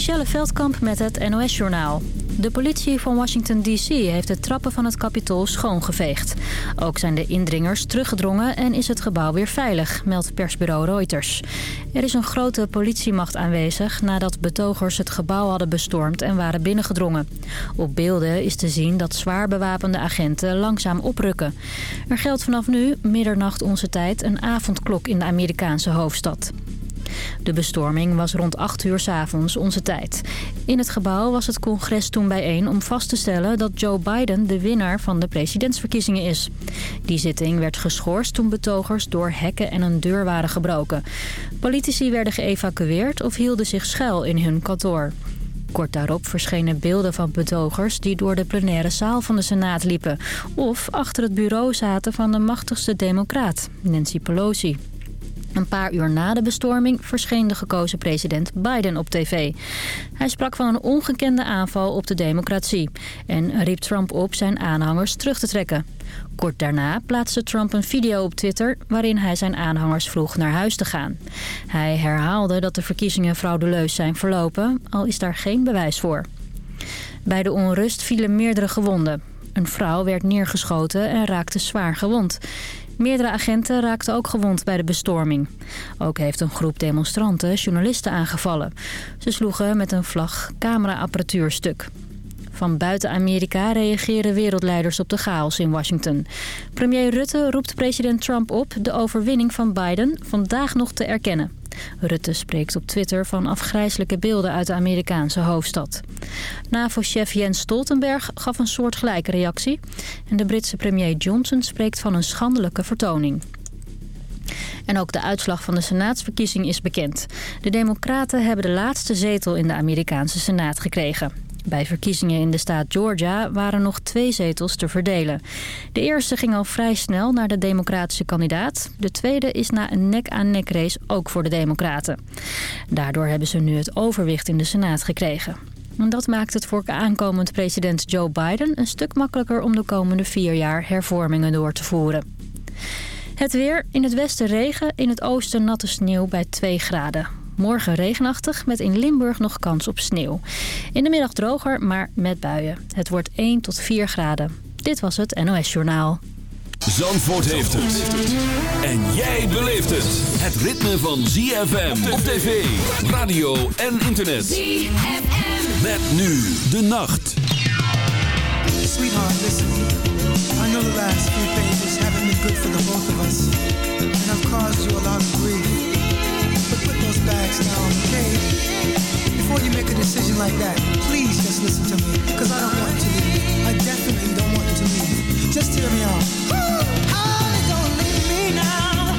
Michelle Veldkamp met het NOS-journaal. De politie van Washington D.C. heeft de trappen van het Capitool schoongeveegd. Ook zijn de indringers teruggedrongen en is het gebouw weer veilig, meldt persbureau Reuters. Er is een grote politiemacht aanwezig nadat betogers het gebouw hadden bestormd en waren binnengedrongen. Op beelden is te zien dat zwaar bewapende agenten langzaam oprukken. Er geldt vanaf nu, middernacht onze tijd, een avondklok in de Amerikaanse hoofdstad. De bestorming was rond 8 uur s avonds onze tijd. In het gebouw was het congres toen bijeen om vast te stellen dat Joe Biden de winnaar van de presidentsverkiezingen is. Die zitting werd geschorst toen betogers door hekken en een deur waren gebroken. Politici werden geëvacueerd of hielden zich schuil in hun kantoor. Kort daarop verschenen beelden van betogers die door de plenaire zaal van de Senaat liepen... of achter het bureau zaten van de machtigste democraat, Nancy Pelosi. Een paar uur na de bestorming verscheen de gekozen president Biden op tv. Hij sprak van een ongekende aanval op de democratie... en riep Trump op zijn aanhangers terug te trekken. Kort daarna plaatste Trump een video op Twitter... waarin hij zijn aanhangers vroeg naar huis te gaan. Hij herhaalde dat de verkiezingen fraudeleus zijn verlopen... al is daar geen bewijs voor. Bij de onrust vielen meerdere gewonden. Een vrouw werd neergeschoten en raakte zwaar gewond. Meerdere agenten raakten ook gewond bij de bestorming. Ook heeft een groep demonstranten journalisten aangevallen. Ze sloegen met een vlag cameraapparatuur stuk. Van buiten Amerika reageren wereldleiders op de chaos in Washington. Premier Rutte roept president Trump op de overwinning van Biden vandaag nog te erkennen. Rutte spreekt op Twitter van afgrijzelijke beelden uit de Amerikaanse hoofdstad. NAVO-chef Jens Stoltenberg gaf een soortgelijke reactie. En de Britse premier Johnson spreekt van een schandelijke vertoning. En ook de uitslag van de senaatsverkiezing is bekend. De democraten hebben de laatste zetel in de Amerikaanse senaat gekregen. Bij verkiezingen in de staat Georgia waren nog twee zetels te verdelen. De eerste ging al vrij snel naar de democratische kandidaat. De tweede is na een nek-aan-nek race ook voor de democraten. Daardoor hebben ze nu het overwicht in de Senaat gekregen. En dat maakt het voor aankomend president Joe Biden een stuk makkelijker om de komende vier jaar hervormingen door te voeren. Het weer, in het westen regen, in het oosten natte sneeuw bij 2 graden. Morgen regenachtig met in Limburg nog kans op sneeuw. In de middag droger, maar met buien. Het wordt 1 tot 4 graden. Dit was het NOS Journaal. Zandvoort heeft het. En jij beleeft het. Het ritme van ZFM op tv, radio en internet. ZFM. Met nu de nacht. Sweetheart, listen. I know the last few pages haven't been good for the both of us. And I've caused you a lot of grief. Bags down, okay? Before you make a decision like that, please just listen to me, because I don't want to leave. I definitely don't want to leave. Just hear me out. Honey, don't leave me now,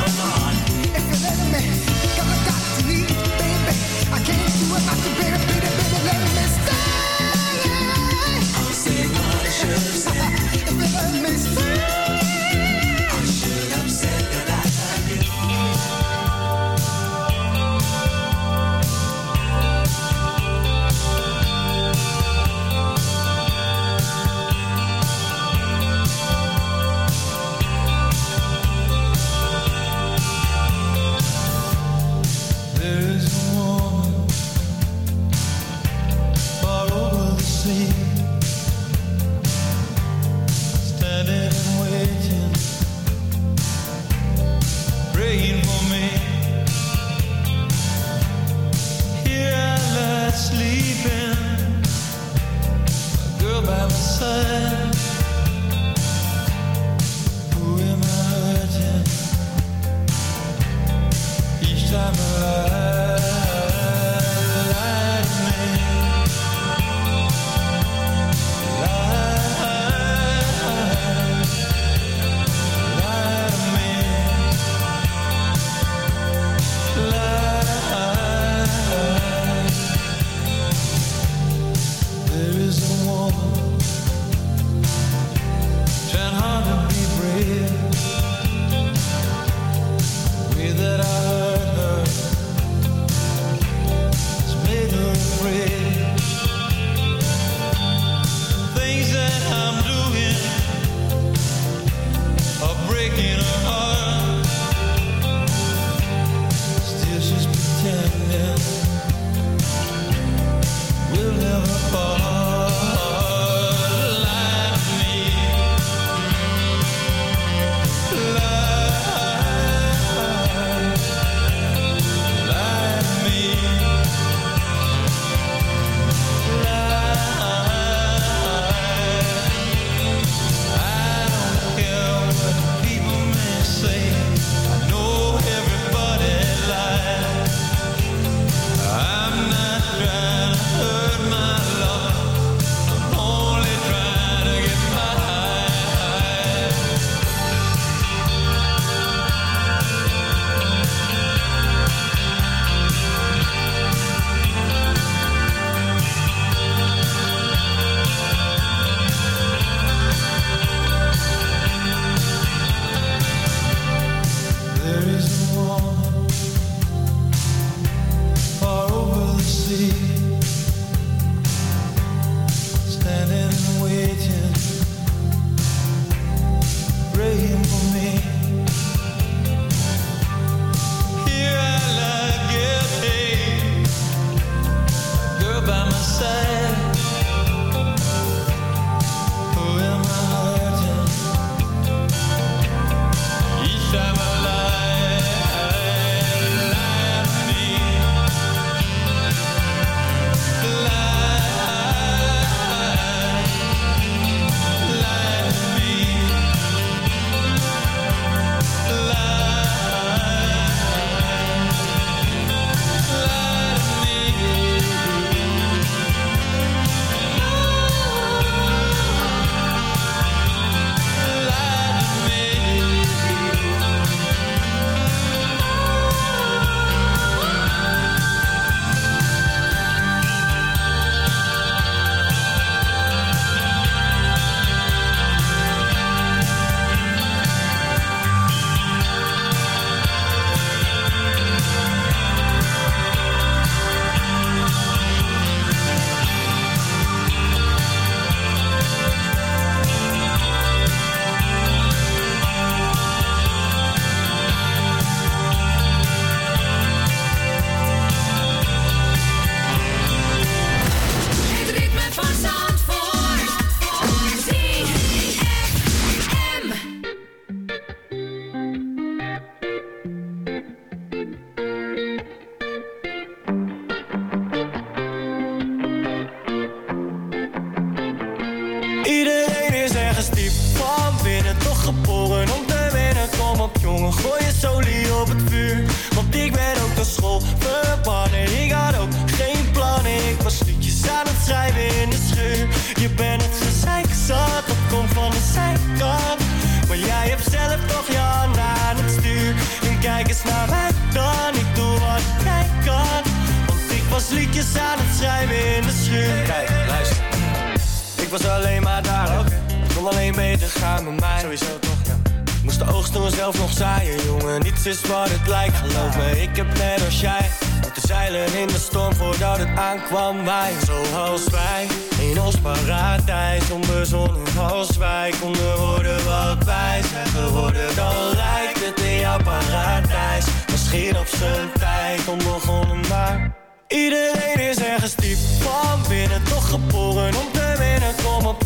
Mama.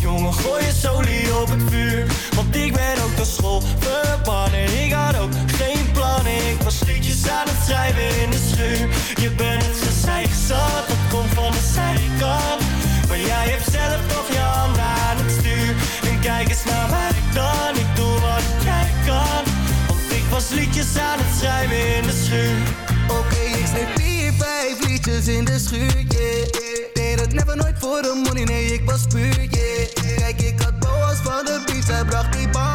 Jongen, gooi je solie op het vuur. Want ik ben ook de school verbannen Ik had ook geen plannen Ik was liedjes aan het schrijven in de schuur. Je bent het gezeik zat, dat komt van de zijkant. Maar jij hebt zelf toch je handen aan het stuur. En kijk eens naar mij dan, ik doe wat jij kan. Want ik was liedjes aan het schrijven in de schuur. Oké, ik schreef vier, vijf liedjes in de schuur, never nooit voor de money, nee ik was puur, yeah. Kijk, ik had boas van de beats, hij bracht die bam,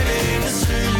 schrijven in de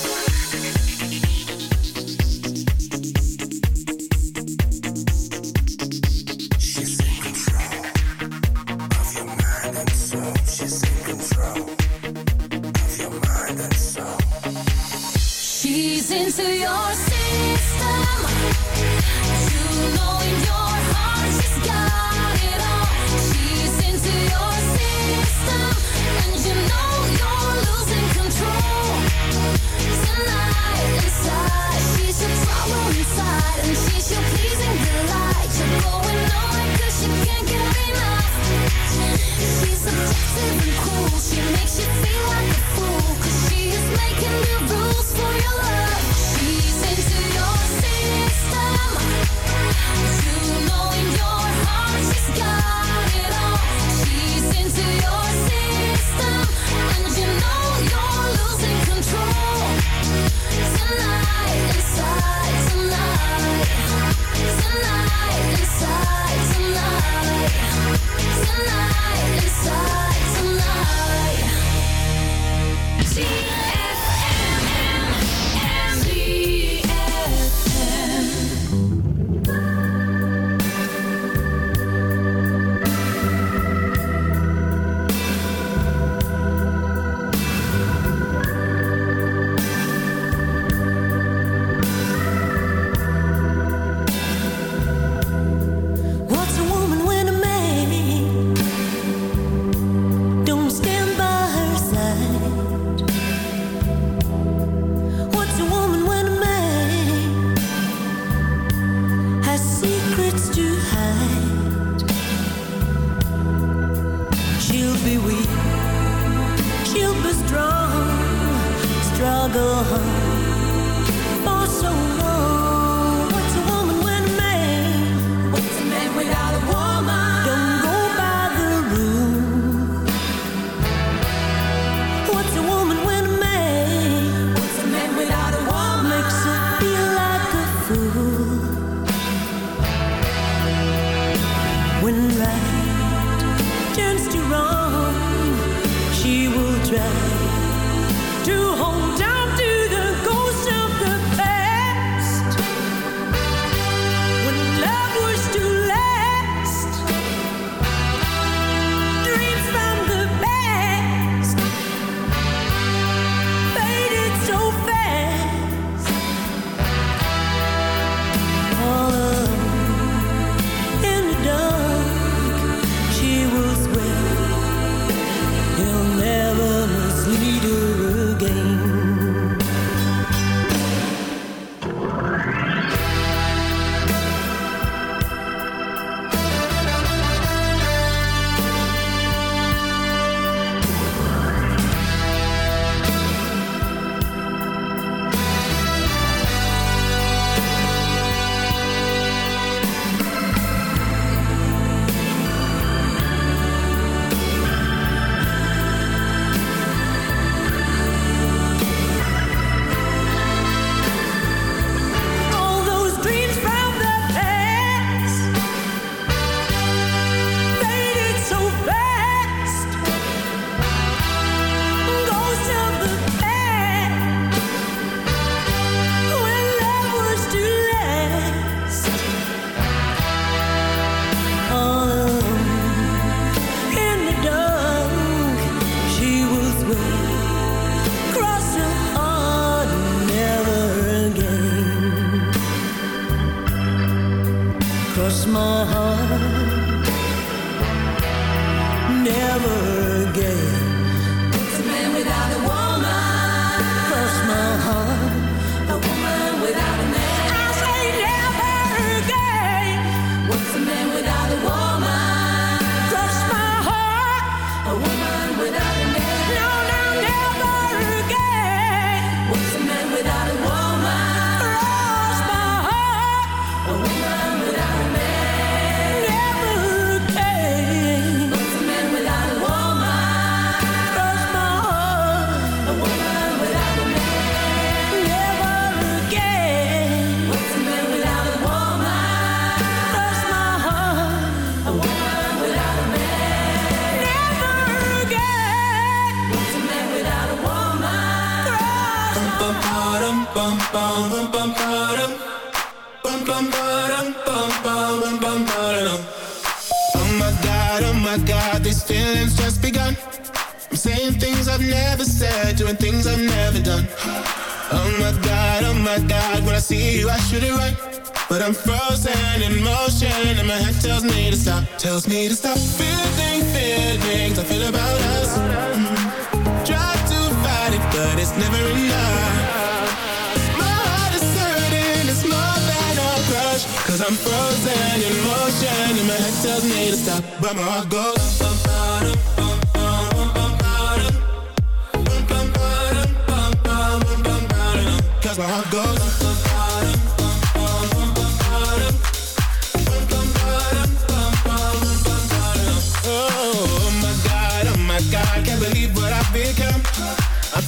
I feel about us. Try to fight it, but it's never enough. My heart is it's more than a I'm frozen in motion, and my head tells me to stop, but. Cause my heart goes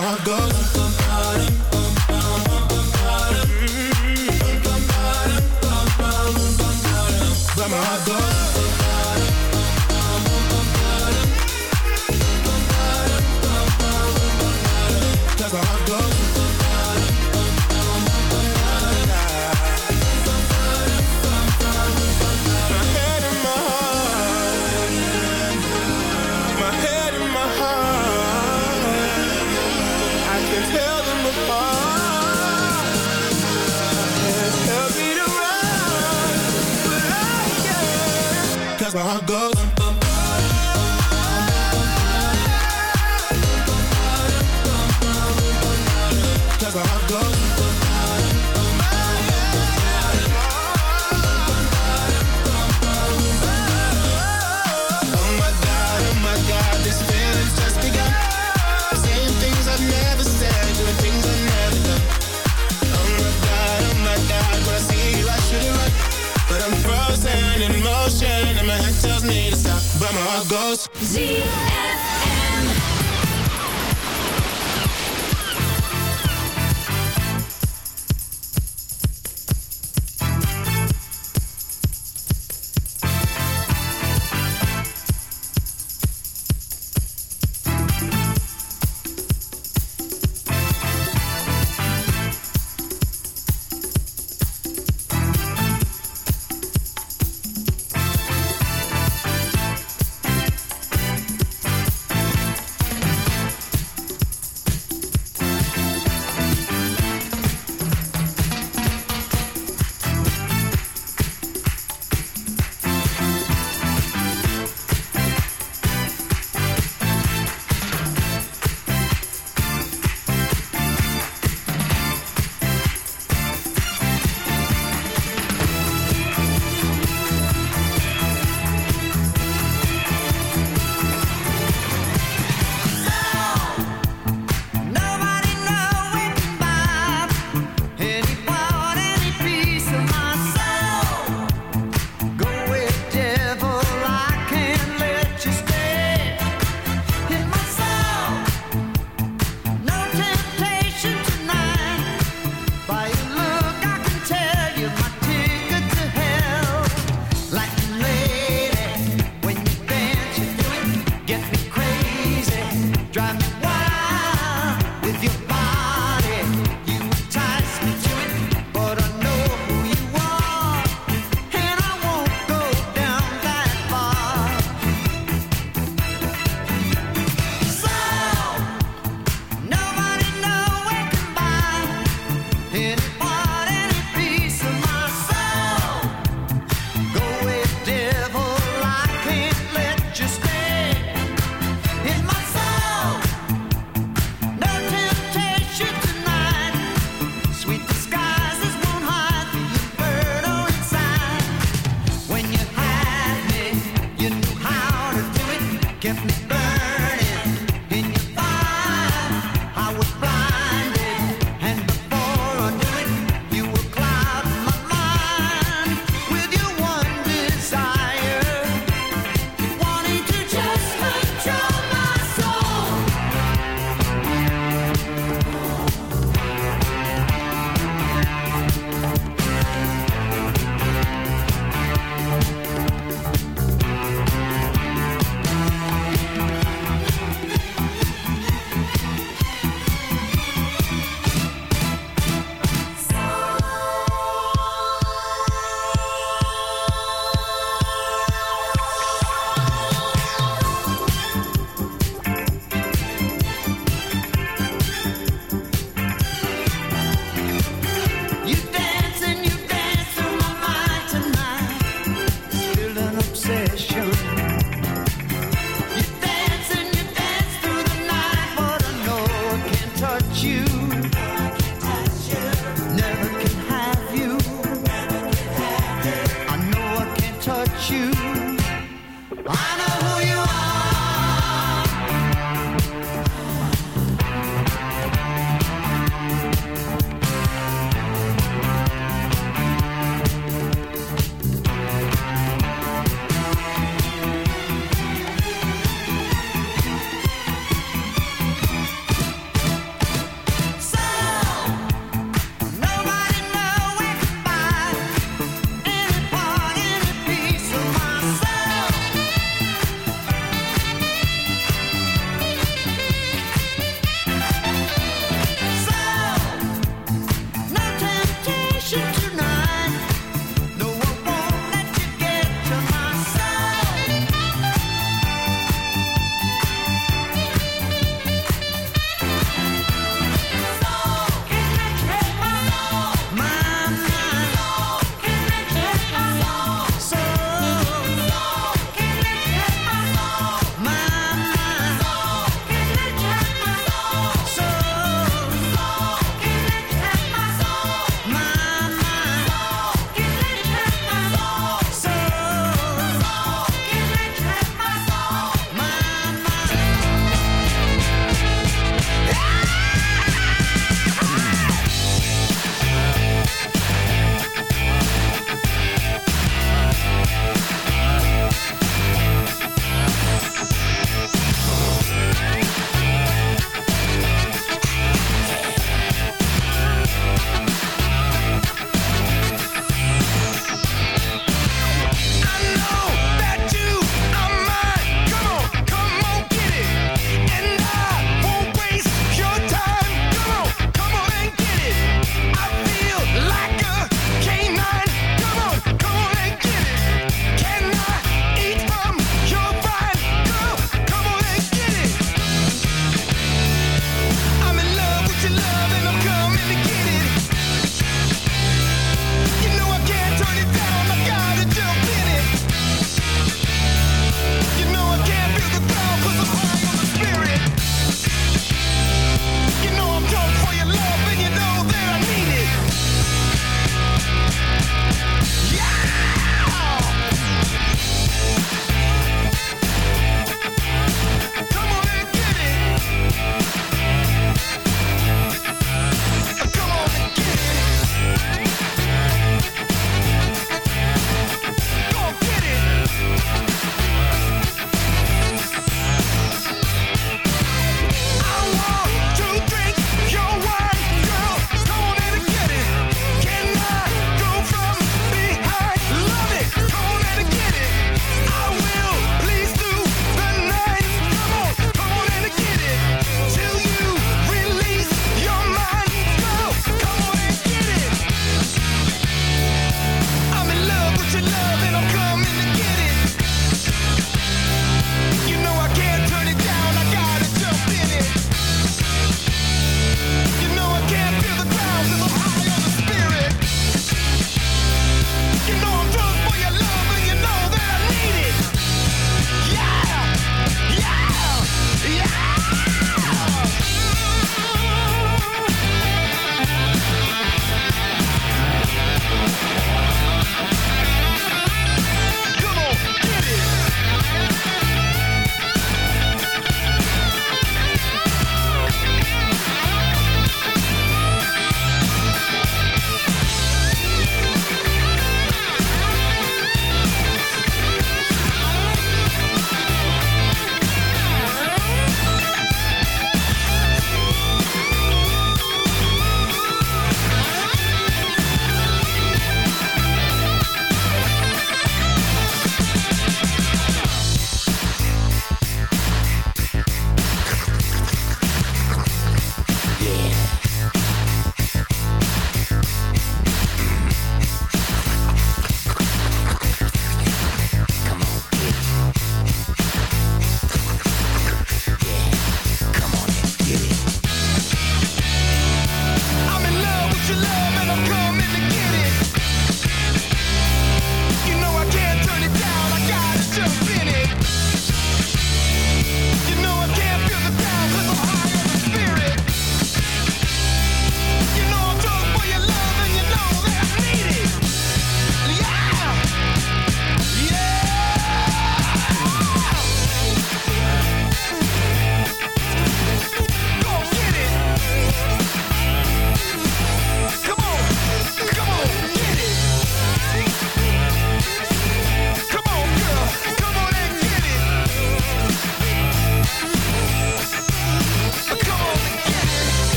how it goes.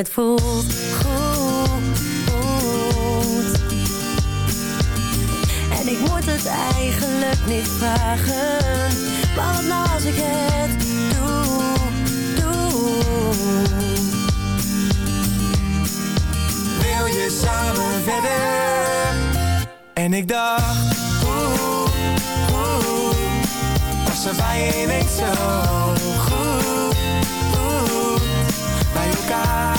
het voelt goed. En ik moet het eigenlijk niet vragen. Maar nou als ik het doe, doe. Wil je samen verder? En ik dacht, als oeh. Was er bij zo goed?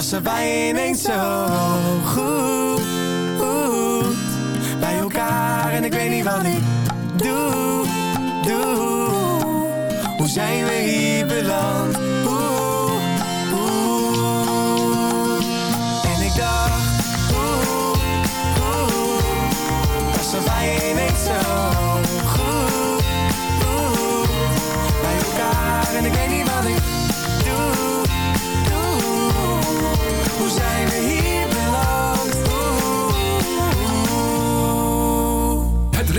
passen bijeen eens zo goed bij elkaar en ik weet niet wat ik doe, doe. Hoe zijn we hier beland? En ik dacht, oeh, oeh, passen wij zo goed, bij elkaar en ik weet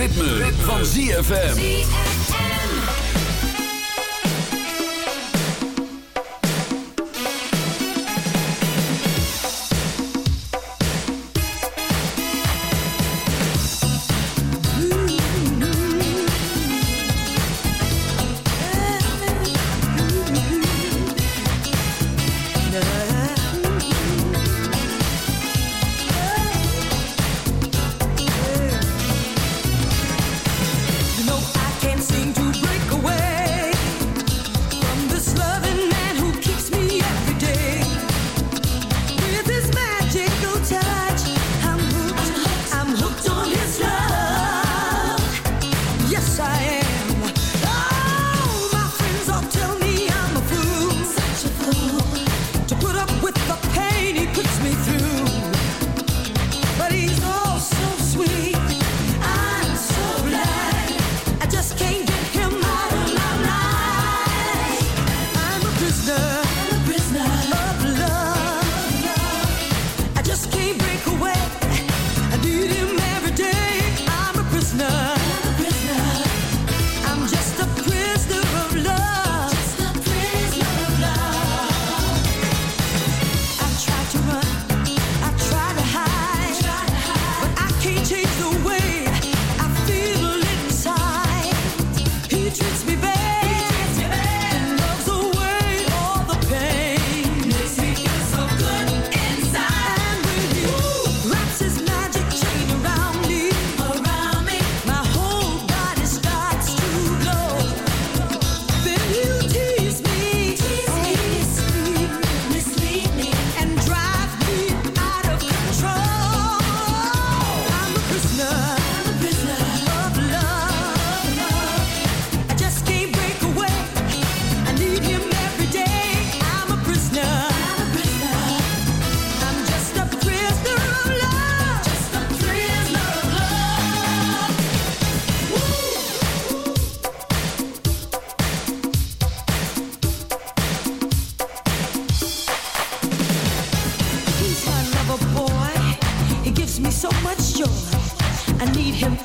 ritme, van ZFM.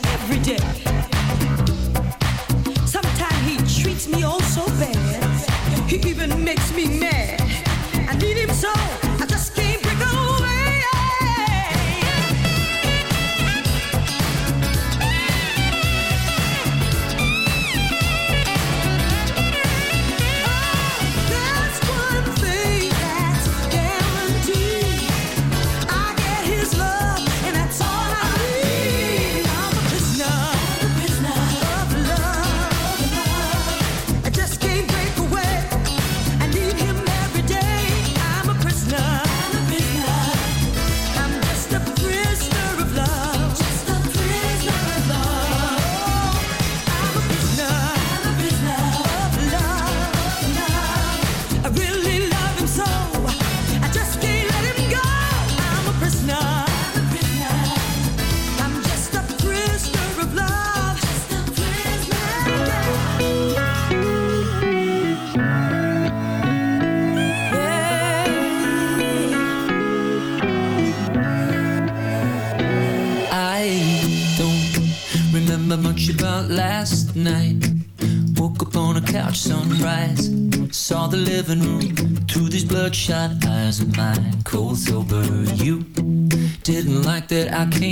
every day. Sometimes he treats me oh so bad, he even makes me mad. I need him so.